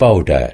powder.